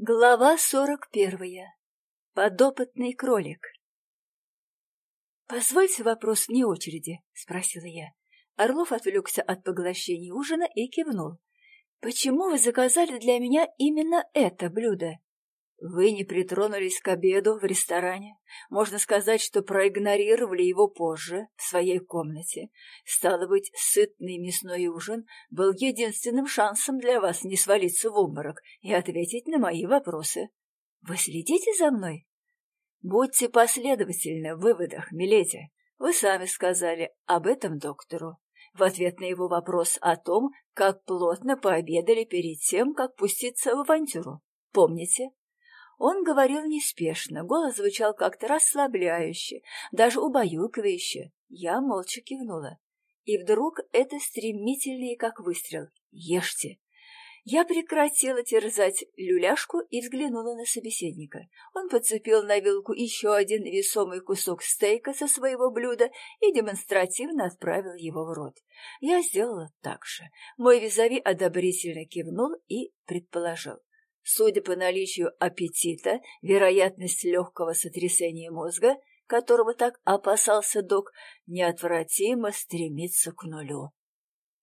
Глава сорок первая. Подопытный кролик. «Позвольте вопрос вне очереди», — спросила я. Орлов отвлекся от поглощения ужина и кивнул. «Почему вы заказали для меня именно это блюдо?» Вы не притронулись к обеду в ресторане. Можно сказать, что проигнорировали его позже, в своей комнате. Стало быть, сытный мясной ужин был единственным шансом для вас не свалиться в обморок и ответить на мои вопросы. Вы следите за мной? Будьте последовательны в выводах, миледи. Вы сами сказали об этом доктору. В ответ на его вопрос о том, как плотно пообедали перед тем, как пуститься в авантюру. Помните? Он говорил неспешно, голос звучал как-то расслабляюще, даже убаюкивающе. Я молча кивнула. И вдруг это стремительнее, как выстрел. «Ешьте!» Я прекратила терзать люляшку и взглянула на собеседника. Он подцепил на вилку еще один весомый кусок стейка со своего блюда и демонстративно отправил его в рот. Я сделала так же. Мой визави одобрительно кивнул и предположил. Судя по наличию аппетита, вероятность легкого сотрясения мозга, которого так опасался док, неотвратимо стремится к нулю.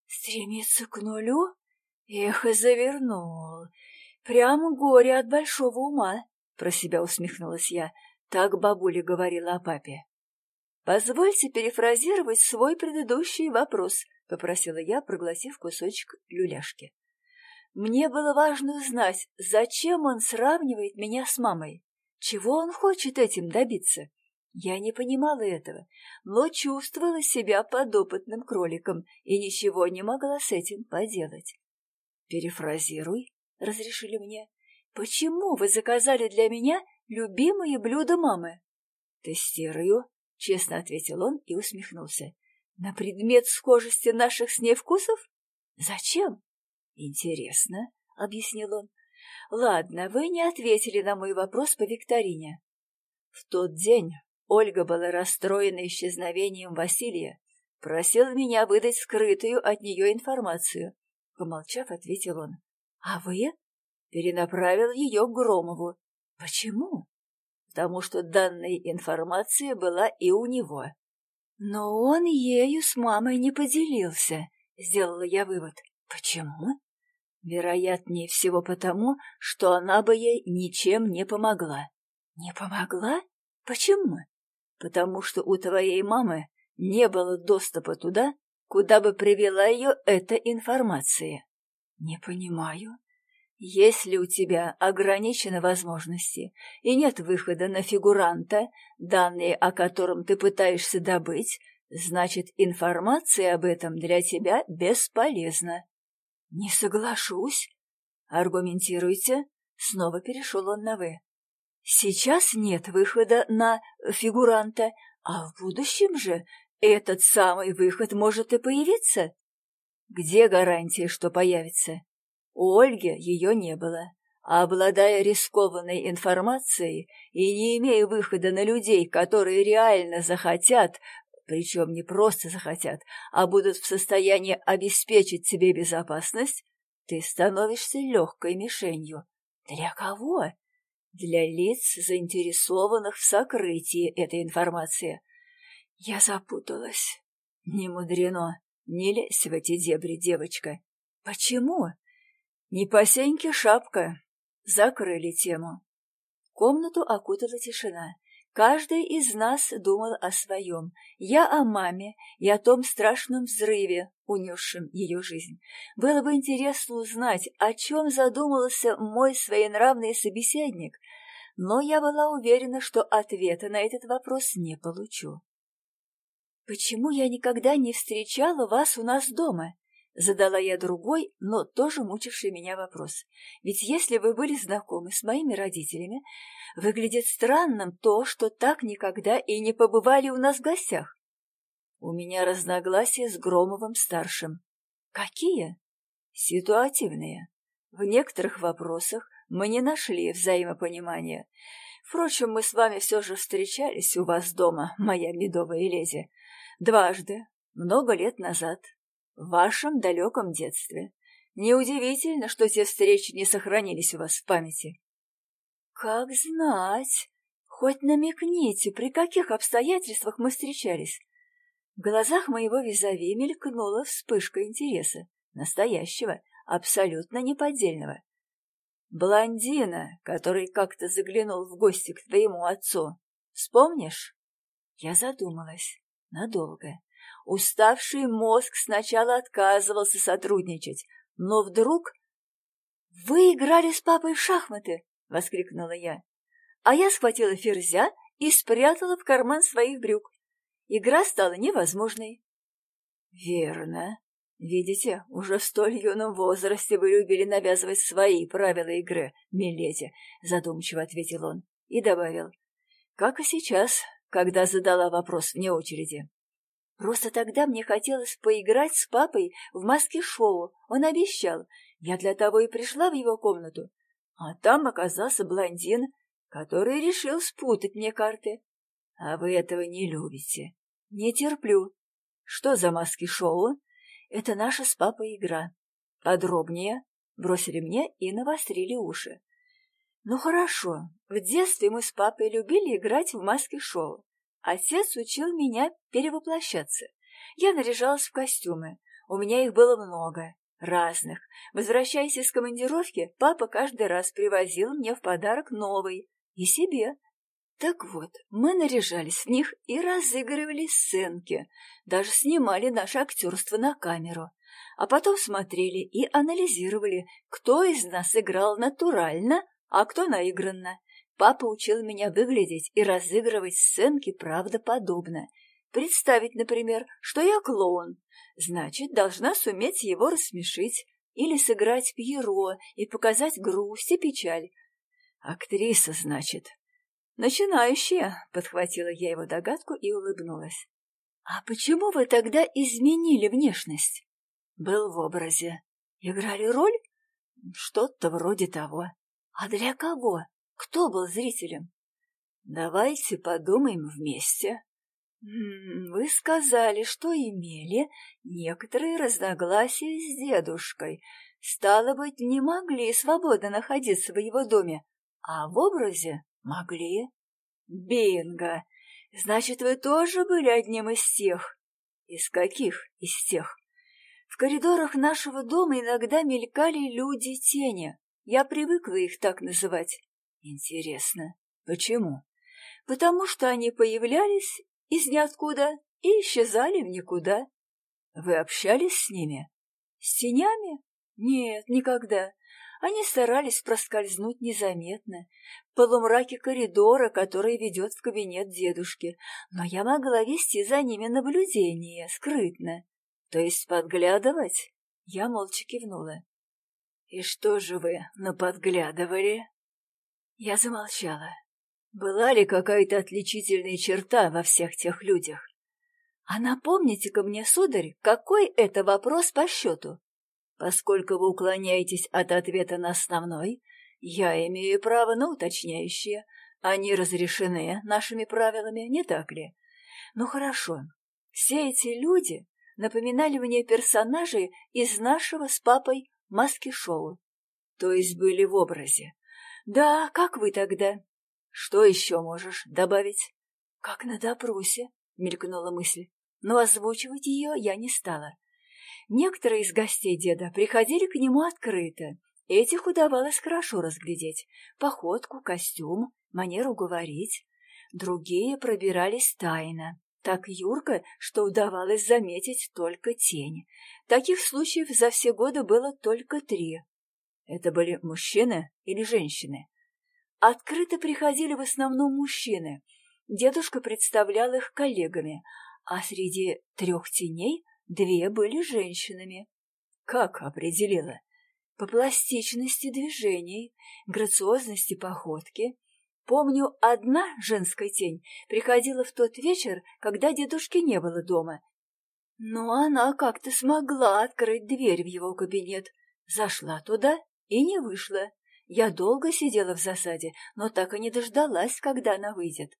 Стремится к нулю? Эх, и завернул. Прямо горе от большого ума, про себя усмехнулась я. Так бабуля говорила о папе. «Позвольте перефразировать свой предыдущий вопрос», — попросила я, проглотив кусочек люляшки. Мне было важно узнать, зачем он сравнивает меня с мамой. Чего он хочет этим добиться? Я не понимала этого, но чувствовала себя подопытным кроликом и ничего не могла с этим поделать. «Перефразируй», — разрешили мне. «Почему вы заказали для меня любимое блюдо мамы?» «Тестирую», — честно ответил он и усмехнулся. «На предмет схожести наших с ней вкусов? Зачем?» «Интересно», — объяснил он. «Ладно, вы не ответили на мой вопрос по викторине». В тот день Ольга была расстроена исчезновением Василия, просила меня выдать скрытую от нее информацию. Помолчав, ответил он. «А вы?» Перенаправил ее к Громову. «Почему?» «Потому что данная информация была и у него». «Но он ею с мамой не поделился», — сделала я вывод. «Почему?» Вероятнее всего потому, что она бы ей ничем не помогла. Не помогла? Почему? Потому что у твоей мамы не было доступа туда, куда бы привела ее эта информация. Не понимаю. Если у тебя ограничены возможности и нет выхода на фигуранта, данные о котором ты пытаешься добыть, значит, информация об этом для тебя бесполезна. «Не соглашусь». «Аргументируйте». Снова перешел он на «вы». «Сейчас нет выхода на фигуранта, а в будущем же этот самый выход может и появиться». «Где гарантия, что появится?» У Ольги ее не было. А обладая рискованной информацией и не имея выхода на людей, которые реально захотят причем не просто захотят, а будут в состоянии обеспечить тебе безопасность, ты становишься легкой мишенью. Для кого? Для лиц, заинтересованных в сокрытии этой информации. Я запуталась. Не мудрено. Не лезь в эти дебри, девочка. Почему? Не по шапка. Закрыли тему. Комнату окутала тишина. Каждый из нас думал о своем. Я о маме и о том страшном взрыве, унесшем ее жизнь. Было бы интересно узнать, о чем задумался мой своенравный собеседник, но я была уверена, что ответа на этот вопрос не получу. «Почему я никогда не встречала вас у нас дома?» Задала я другой, но тоже мучивший меня вопрос. Ведь если вы были знакомы с моими родителями, выглядит странным то, что так никогда и не побывали у нас в гостях. У меня разногласия с Громовым-старшим. Какие? Ситуативные. В некоторых вопросах мы не нашли взаимопонимания. Впрочем, мы с вами все же встречались у вас дома, моя медовая леди. Дважды, много лет назад, в вашем далеком детстве. Неудивительно, что те встречи не сохранились у вас в памяти. как знать. Хоть намекните, при каких обстоятельствах мы встречались. В глазах моего визави мелькнула вспышка интереса, настоящего, абсолютно неподдельного. Блондина, который как-то заглянул в гости к твоему отцу. Вспомнишь? Я задумалась. Надолго. Уставший мозг сначала отказывался сотрудничать, но вдруг... — Вы играли с папой в шахматы! — воскликнула я. А я схватила ферзя и спрятала в карман своих брюк. Игра стала невозможной. — Верно. Видите, уже в столь юном возрасте вы любили навязывать свои правила игры, миледи, — задумчиво ответил он и добавил. — Как и сейчас, когда задала вопрос вне очереди. Просто тогда мне хотелось поиграть с папой в маске-шоу. Он обещал. Я для того и пришла в его комнату. А там оказался блондин, который решил спутать мне карты. А вы этого не любите. Не терплю. Что за маски-шоу? Это наша с папой игра. Подробнее. Бросили мне и навострили уши. Ну хорошо, в детстве мы с папой любили играть в маски-шоу. Отец учил меня перевоплощаться. Я наряжалась в костюмы. У меня их было много, разных. Возвращаясь из командировки, папа каждый раз привозил мне в подарок новый. И себе. Так вот, мы наряжались в них и разыгрывали сценки. Даже снимали наше актерство на камеру. А потом смотрели и анализировали, кто из нас играл натурально, а кто наигранно. Папа учил меня выглядеть и разыгрывать сценки правдоподобно. Представить, например, что я клоун, значит, должна суметь его рассмешить или сыграть Пьеро и показать грусть и печаль. Актриса, значит. Начинающая, подхватила я его догадку и улыбнулась. А почему вы тогда изменили внешность? Был в образе. Играли роль? Что-то вроде того. А для кого? Кто был зрителем? Давайте подумаем вместе. Вы сказали, что имели некоторые разногласия с дедушкой. Стало быть, не могли свободно находиться в его доме, а в образе могли. Бинго! Значит, вы тоже были одним из тех? Из каких из тех? В коридорах нашего дома иногда мелькали люди-тени. Я привыкла их так называть. Интересно, почему? Потому что они появлялись из ниоткуда и исчезали в никуда. Вы общались с ними? С тенями? Нет, никогда. Они старались проскользнуть незаметно, в полумраке коридора, который ведет в кабинет дедушки, но я могла вести за ними наблюдение, скрытно. То есть подглядывать? Я молча кивнула. — И что же вы наподглядывали? Я замолчала. Была ли какая-то отличительная черта во всех тех людях? А напомните-ка мне, сударь, какой это вопрос по счету? Поскольку вы уклоняетесь от ответа на основной, я имею право на уточняющие. Они разрешены нашими правилами, не так ли? Ну хорошо. Все эти люди напоминали мне персонажей из нашего с папой маски-шоу. То есть были в образе. Да, как вы тогда? Что еще можешь добавить? Как на допросе, мелькнула мысль, но озвучивать ее я не стала. Некоторые из гостей деда приходили к нему открыто. Этих удавалось хорошо разглядеть. Походку, костюм, манеру говорить. Другие пробирались тайно. Так юрко, что удавалось заметить только тень. Таких случаев за все годы было только три. Это были мужчины или женщины? Открыто приходили в основном мужчины. Дедушка представлял их коллегами, а среди трех теней две были женщинами. Как определила? По пластичности движений, грациозности походки. Помню, одна женская тень приходила в тот вечер, когда дедушки не было дома. Но она как-то смогла открыть дверь в его кабинет, зашла туда и не вышла. Я долго сидела в засаде, но так и не дождалась, когда она выйдет.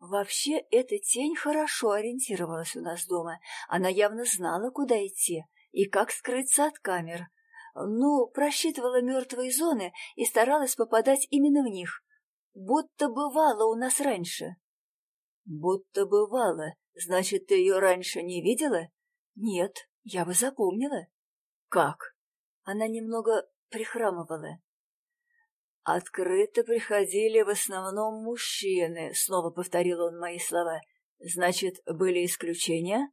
Вообще, эта тень хорошо ориентировалась у нас дома. Она явно знала, куда идти и как скрыться от камер. Ну, просчитывала мертвые зоны и старалась попадать именно в них. будто бывала у нас раньше. Будто бывала. Значит, ты ее раньше не видела? Нет, я бы запомнила. Как? Она немного прихрамывала. Открыто приходили в основном мужчины, снова повторил он мои слова. Значит, были исключения?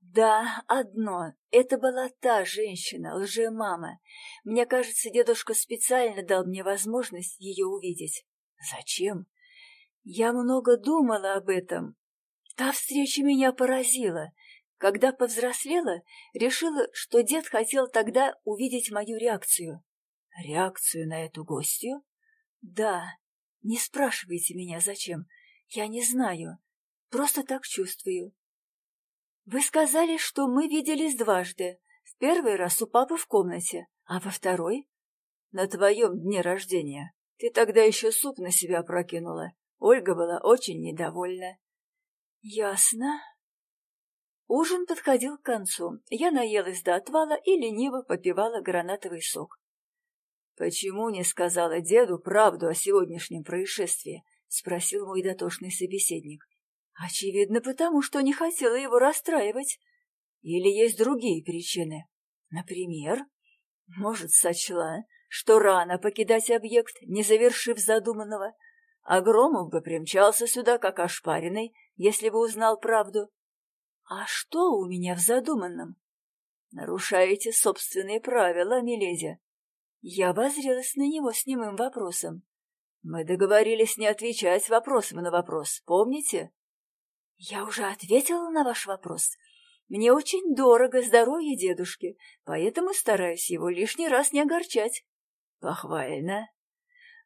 Да, одно. Это была та женщина, лже-мама. Мне кажется, дедушка специально дал мне возможность ее увидеть. Зачем? Я много думала об этом. Та встреча меня поразила. Когда повзрослела, решила, что дед хотел тогда увидеть мою реакцию. Реакцию на эту гостью? Да. Не спрашивайте меня, зачем. Я не знаю. Просто так чувствую. Вы сказали, что мы виделись дважды. В первый раз у папы в комнате, а во второй — на твоем дне рождения. Ты тогда еще суп на себя прокинула. Ольга была очень недовольна. Ясно. Ужин подходил к концу. Я наелась до отвала и лениво попивала гранатовый сок. «Почему не сказала деду правду о сегодняшнем происшествии?» — спросил мой дотошный собеседник. «Очевидно, потому что не хотела его расстраивать. Или есть другие причины? Например, может, сочла, что рано покидать объект, не завершив задуманного, а бы примчался сюда, как ошпаренный, если бы узнал правду. А что у меня в задуманном? Нарушаете собственные правила, миледи. Я возрелась на него с немым вопросом. Мы договорились не отвечать вопросом на вопрос, помните? Я уже ответила на ваш вопрос. Мне очень дорого здоровье дедушки, поэтому стараюсь его лишний раз не огорчать. Похвально.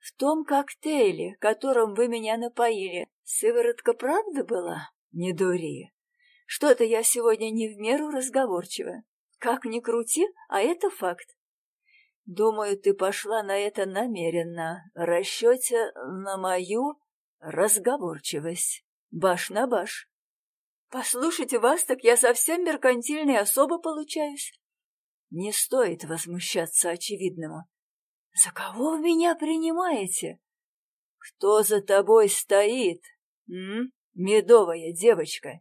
В том коктейле, которым вы меня напоили, сыворотка правда была? Не дури. Что-то я сегодня не в меру разговорчива. Как ни крути, а это факт. Думаю, ты пошла на это намеренно, в расчете на мою разговорчивость. Баш на баш. Послушайте вас, так я совсем меркантильной особо получаюсь. Не стоит возмущаться очевидному. За кого вы меня принимаете? Кто за тобой стоит? М? Медовая девочка.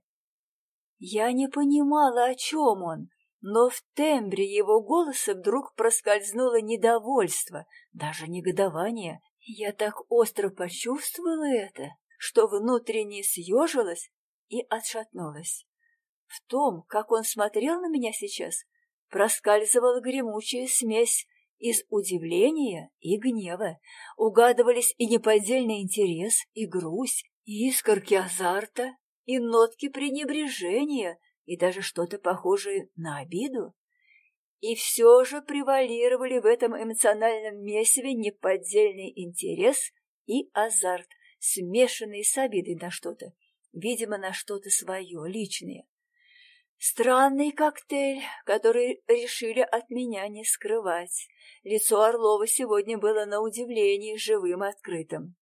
Я не понимала, о чем он, но в тембре его голоса вдруг проскользнуло недовольство, даже негодование. Я так остро почувствовала это, что внутренне съежилась и отшатнулась. В том, как он смотрел на меня сейчас, проскальзывала гремучая смесь из удивления и гнева угадывались и неподдельный интерес, и грусть, и искорки азарта, и нотки пренебрежения, и даже что-то похожее на обиду. И все же превалировали в этом эмоциональном месиве неподдельный интерес и азарт, смешанный с обидой на что-то, видимо, на что-то свое, личное. Странный коктейль, который решили от меня не скрывать. Лицо Орлова сегодня было на удивление живым и открытым.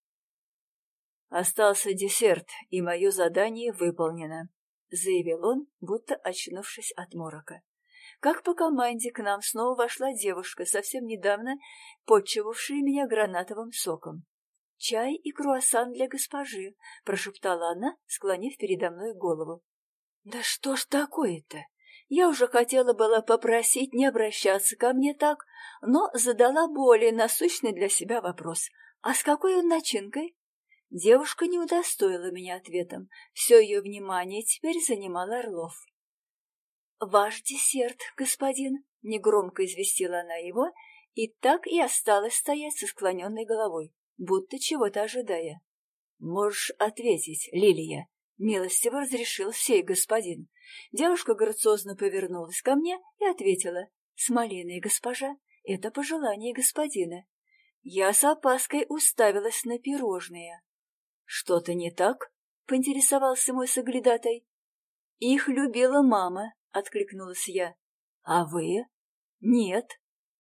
«Остался десерт, и мое задание выполнено», — заявил он, будто очнувшись от морока. Как по команде к нам снова вошла девушка, совсем недавно подчевавшая меня гранатовым соком. «Чай и круассан для госпожи», — прошептала она, склонив передо мной голову. «Да что ж такое-то? Я уже хотела было попросить не обращаться ко мне так, но задала более насущный для себя вопрос. А с какой он начинкой? Девушка не удостоила меня ответом. Все ее внимание теперь занимал Орлов. «Ваш десерт, господин», — негромко известила она его, и так и осталась стоять со склоненной головой, будто чего-то ожидая. «Можешь ответить, Лилия», — милостиво разрешил сей господин. Девушка грациозно повернулась ко мне и ответила. «С малиной, госпожа, это пожелание господина. Я с опаской уставилась на пирожные. «Что-то не так?» — поинтересовался мой соглядатай. «Их любила мама», — откликнулась я. «А вы?» «Нет».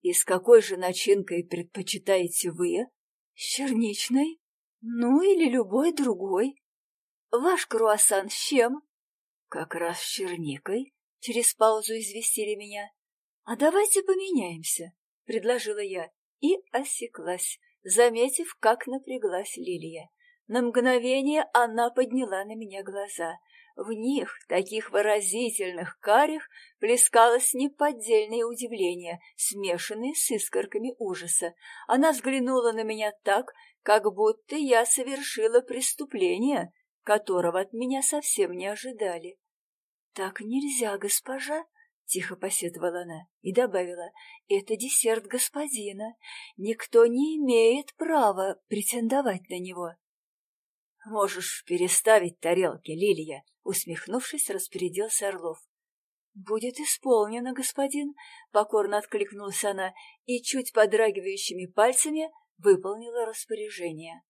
«И с какой же начинкой предпочитаете вы?» «С черничной. Ну, или любой другой. Ваш круассан с чем?» «Как раз с черникой», — через паузу известили меня. «А давайте поменяемся. — предложила я и осеклась. заметив, как напряглась Лилия. На мгновение она подняла на меня глаза. В них, таких выразительных, карих, плескалось неподдельное удивление, смешанное с искорками ужаса. Она взглянула на меня так, как будто я совершила преступление, которого от меня совсем не ожидали. — Так нельзя, госпожа, — тихо посетовала она и добавила, — это десерт господина. Никто не имеет права претендовать на него. — Можешь переставить тарелки, Лилия, — усмехнувшись, распорядился Орлов. — Будет исполнено, господин, — покорно откликнулась она и чуть подрагивающими пальцами выполнила распоряжение.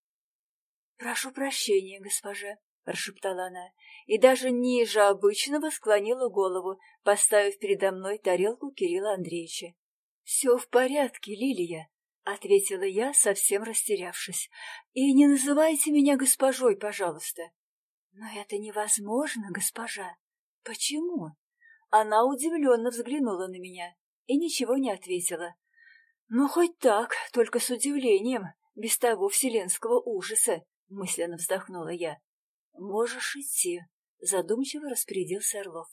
— Прошу прощения, госпожа, — прошептала она, и даже ниже обычного склонила голову, поставив передо мной тарелку Кирилла Андреевича. — Все в порядке, Лилия, — ответила я, совсем растерявшись. — И не называйте меня госпожой, пожалуйста. — Но это невозможно, госпожа. — Почему? Она удивленно взглянула на меня и ничего не ответила. — Ну, хоть так, только с удивлением, без того вселенского ужаса, — мысленно вздохнула я. «Можешь идти», — задумчиво распорядился Орлов.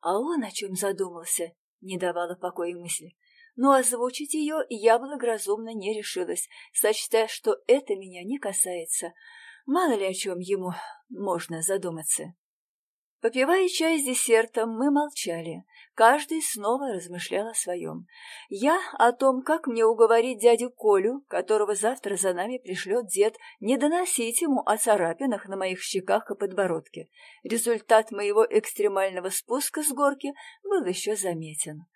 А он о чем задумался, не давала покоя мысли. Но озвучить ее я благоразумно не решилась, сочтя, что это меня не касается. Мало ли о чем ему можно задуматься. Попивая чай с десертом, мы молчали. Каждый снова размышлял о своем. Я о том, как мне уговорить дядю Колю, которого завтра за нами пришлет дед, не доносить ему о царапинах на моих щеках и подбородке. Результат моего экстремального спуска с горки был еще заметен.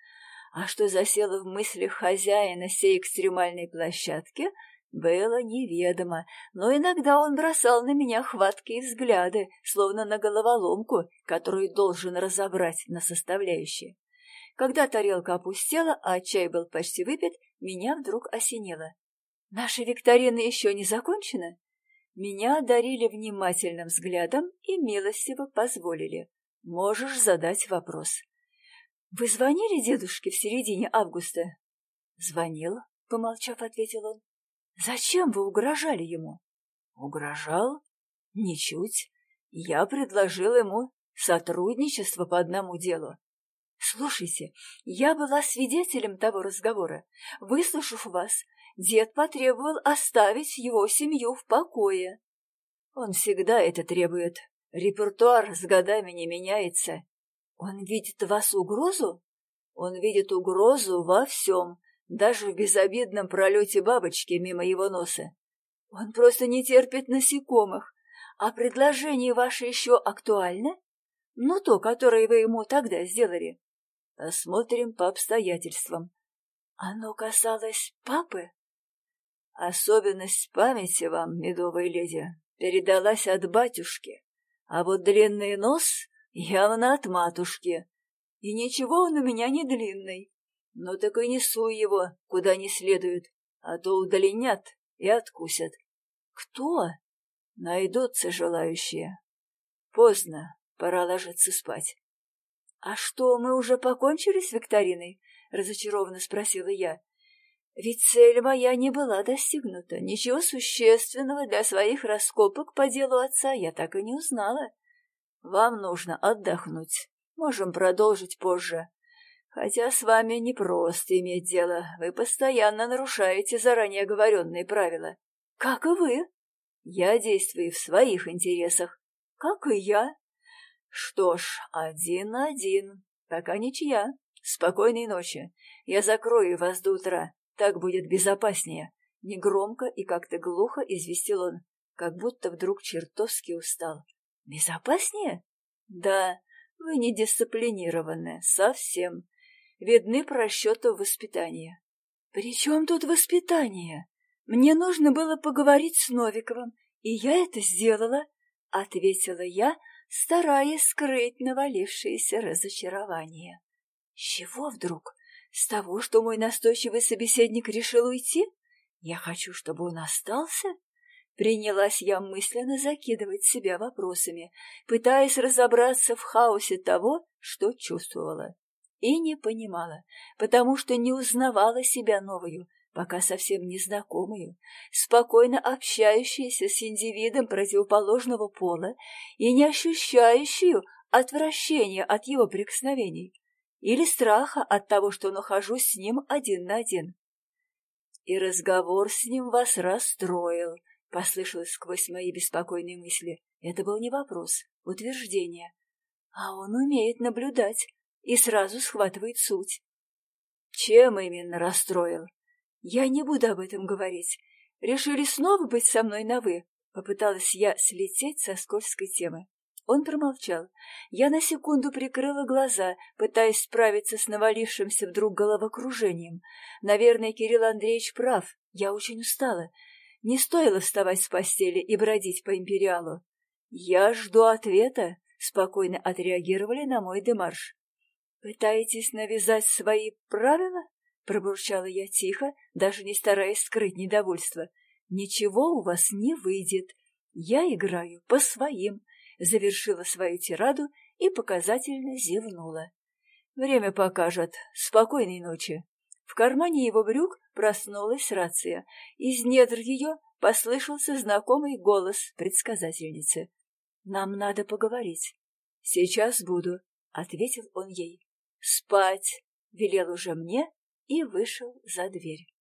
А что засело в мыслях хозяина сей экстремальной площадки — было неведомо, но иногда он бросал на меня хваткие взгляды, словно на головоломку, которую должен разобрать на составляющие. Когда тарелка опустела, а чай был почти выпит, меня вдруг осенило. «Наша викторина еще не закончена?» Меня одарили внимательным взглядом и милостиво позволили. «Можешь задать вопрос». «Вы звонили дедушке в середине августа?» «Звонил», — помолчав, ответил он. Зачем вы угрожали ему? Угрожал? Ничуть. Я предложил ему сотрудничество по одному делу. Слушайте, я была свидетелем того разговора. Выслушав вас, дед потребовал оставить его семью в покое. Он всегда это требует. Репертуар с годами не меняется. Он видит в вас угрозу? Он видит угрозу во всем, даже в безобидном пролете бабочки мимо его носа. Он просто не терпит насекомых. А предложение ваше еще актуально? Ну, то, которое вы ему тогда сделали. Посмотрим по обстоятельствам. Оно касалось папы? Особенность памяти вам, медовая леди, передалась от батюшки, а вот длинный нос явно от матушки. И ничего он у меня не длинный. Ну так и несу его, куда не следует, а то удаленят и откусят. Кто? Найдутся желающие. Поздно, пора ложиться спать. — А что, мы уже покончили с викториной? — разочарованно спросила я. — Ведь цель моя не была достигнута. Ничего существенного для своих раскопок по делу отца я так и не узнала. Вам нужно отдохнуть. Можем продолжить позже. Хотя с вами не просто иметь дело, вы постоянно нарушаете заранее оговоренные правила. Как и вы. Я действую в своих интересах. Как и я. Что ж, один на один. Пока ничья. Спокойной ночи. Я закрою вас до утра. Так будет безопаснее. Негромко и как-то глухо известил он, как будто вдруг чертовски устал. Безопаснее? Да, вы не дисциплинированы. Совсем видны просчеты в воспитании. «При чем тут воспитание? Мне нужно было поговорить с Новиковым, и я это сделала», — ответила я, стараясь скрыть навалившееся разочарование. «С чего вдруг? С того, что мой настойчивый собеседник решил уйти? Я хочу, чтобы он остался?» Принялась я мысленно закидывать себя вопросами, пытаясь разобраться в хаосе того, что чувствовала и не понимала, потому что не узнавала себя новую, пока совсем незнакомую, спокойно общающуюся с индивидом противоположного пола и не ощущающую отвращения от его прикосновений или страха от того, что нахожусь с ним один на один. И разговор с ним вас расстроил, — послышалось сквозь мои беспокойные мысли. Это был не вопрос, утверждение. А он умеет наблюдать и сразу схватывает суть. Чем именно расстроил? Я не буду об этом говорить. Решили снова быть со мной на «вы». Попыталась я слететь со скользкой темы. Он промолчал. Я на секунду прикрыла глаза, пытаясь справиться с навалившимся вдруг головокружением. Наверное, Кирилл Андреевич прав. Я очень устала. Не стоило вставать с постели и бродить по империалу. «Я жду ответа», — спокойно отреагировали на мой демарш. «Пытаетесь навязать свои правила?» — пробурчала я тихо, даже не стараясь скрыть недовольство. «Ничего у вас не выйдет. Я играю по своим завершила свою тираду и показательно зевнула. Время покажет. Спокойной ночи. В кармане его брюк проснулась рация. Из недр ее послышался знакомый голос предсказательницы. «Нам надо поговорить». «Сейчас буду», — ответил он ей. «Спать», — велел уже мне и вышел за дверь.